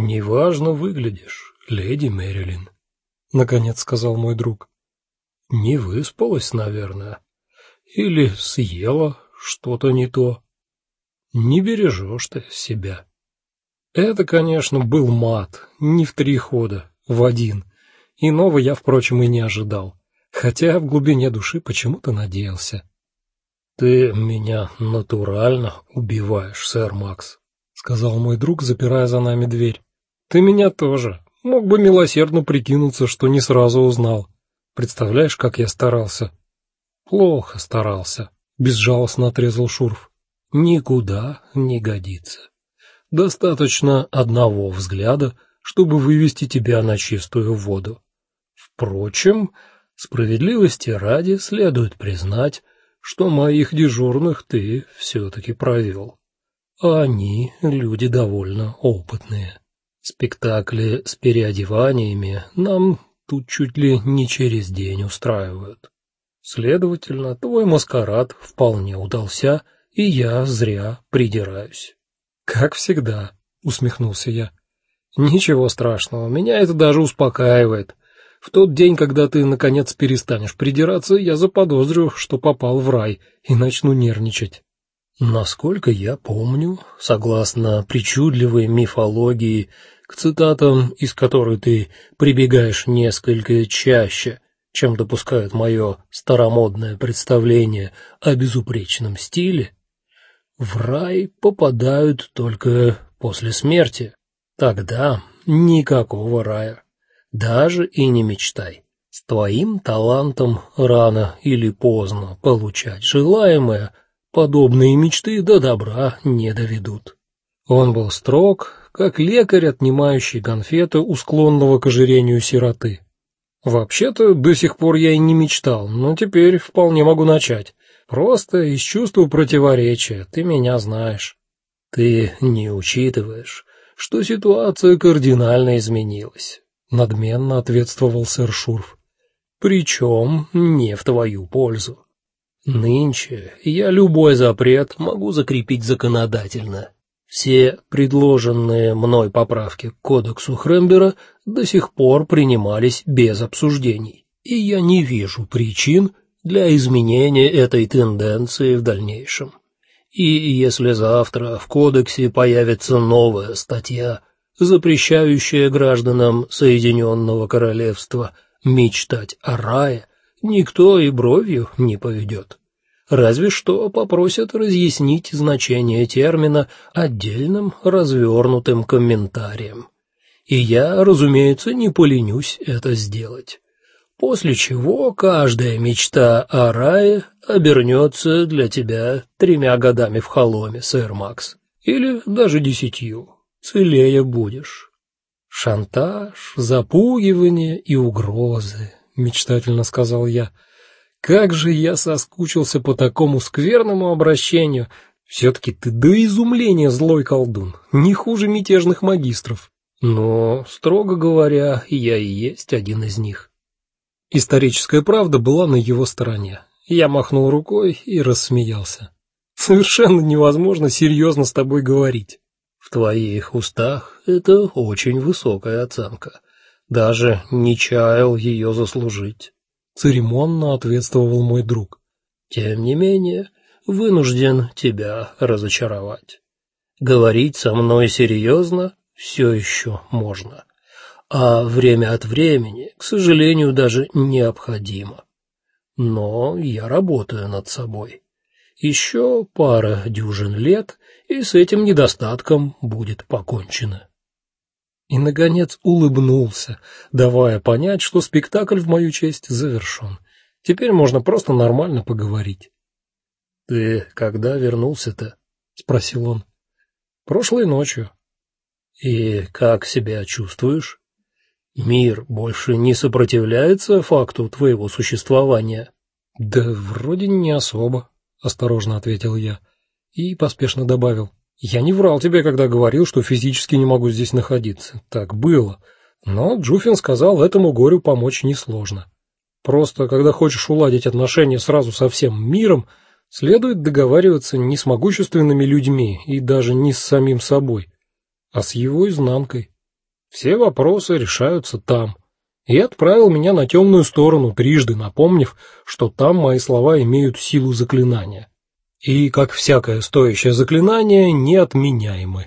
Неважно выглядишь, леди Мэрилин, наконец сказал мой друг. Не выспалась, наверное, или съела что-то не то. Не бережешь ты себя. Это, конечно, был мат, не в три хода, в один. Иного я, впрочем, и не ожидал, хотя в глубине души почему-то надеялся. Ты меня натурально убиваешь, сэр Макс, сказал мой друг, запирая за нами дверь. Ты меня тоже. Мог бы милосердно прикинуться, что не сразу узнал. Представляешь, как я старался? Плохо старался, безжалостно отрезал Шурф. Никуда не годится. Достаточно одного взгляда, чтобы вывести тебя на чистую воду. Впрочем, справедливости ради следует признать, что моих дежурных ты все таки провел. А они люди довольно опытные. Спектакли с переодеваниями нам тут чуть ли не через день устраивают. Следовательно, твой маскарад вполне удался, и я зря придираюсь. Как всегда, усмехнулся я. Ничего страшного, меня это даже успокаивает. В тот день, когда ты наконец перестанешь придираться, я заподозрю, что попал в рай и начну нервничать. Насколько я помню, согласно причудливой мифологии, к цитатам, из которой ты прибегаешь несколько чаще, чем допускает мое старомодное представление о безупречном стиле, в рай попадают только после смерти. Тогда никакого рая. Даже и не мечтай. С твоим талантом рано или поздно получать желаемое, подобные мечты до добра не доведут. Он был строг, как лекарь, отнимающий конфеты у склонного к ожирению сироты. Вообще-то до сих пор я и не мечтал, но теперь вполне могу начать. Просто из чувства противоречия, ты меня знаешь. Ты не учитываешь, что ситуация кардинально изменилась, надменно ответствовал сэр Шурф. Причем не в твою пользу. Нынче я любой запрет могу закрепить законодательно. Все предложенные мной поправки к кодексу Хрембера до сих пор принимались без обсуждений, и я не вижу причин для изменения этой тенденции в дальнейшем. И если завтра в кодексе появится новая статья, запрещающая гражданам Соединенного Королевства мечтать о рае, никто и бровью не поведет разве что попросят разъяснить значение термина отдельным развернутым комментарием. И я, разумеется, не поленюсь это сделать. После чего каждая мечта о рае обернется для тебя тремя годами в холоме, сэр Макс, или даже десятью. Целее будешь. Шантаж, запугивание и угрозы, мечтательно сказал я. Как же я соскучился по такому скверному обращению. все таки ты до изумления злой колдун, не хуже мятежных магистров. Но, строго говоря, я и есть один из них. Историческая правда была на его стороне. Я махнул рукой и рассмеялся. Совершенно невозможно серьезно с тобой говорить. В твоих устах это очень высокая оценка. Даже не чаял ее заслужить церемонно ответствовал мой друг. Тем не менее, вынужден тебя разочаровать. Говорить со мной серьезно все еще можно, а время от времени, к сожалению, даже необходимо. Но я работаю над собой. Еще пара дюжин лет, и с этим недостатком будет покончено и наконец улыбнулся, давая понять, что спектакль в мою честь завершен. Теперь можно просто нормально поговорить. Ты когда вернулся-то? спросил он. Прошлой ночью. И как себя чувствуешь? Мир больше не сопротивляется факту твоего существования. Да вроде не особо, осторожно ответил я и поспешно добавил: я не врал тебе, когда говорил, что физически не могу здесь находиться. Так было. Но Джуфин сказал, этому горю помочь несложно. Просто когда хочешь уладить отношения сразу со всем миром, следует договариваться не с могущественными людьми и даже не с самим собой, а с его изнанкой. Все вопросы решаются там. И отправил меня на темную сторону, трижды напомнив, что там мои слова имеют силу заклинания. И, как всякое стоящее заклинание, неотменяемы.